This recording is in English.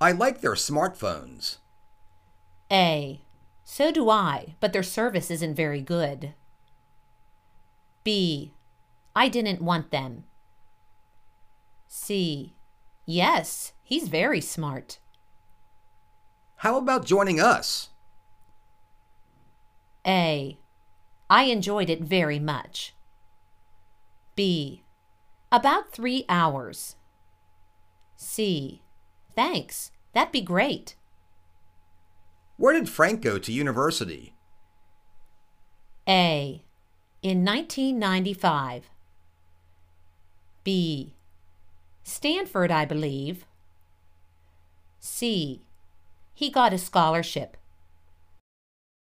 I like their smartphones. A. So do I, but their service isn't very good. B. I didn't want them. C. Yes, he's very smart. How about joining us? A. I enjoyed it very much. B. About three hours. C. Thanks. That'd be great. Where did Frank go to university? A. In 1995. B. Stanford, I believe. C. He got a scholarship.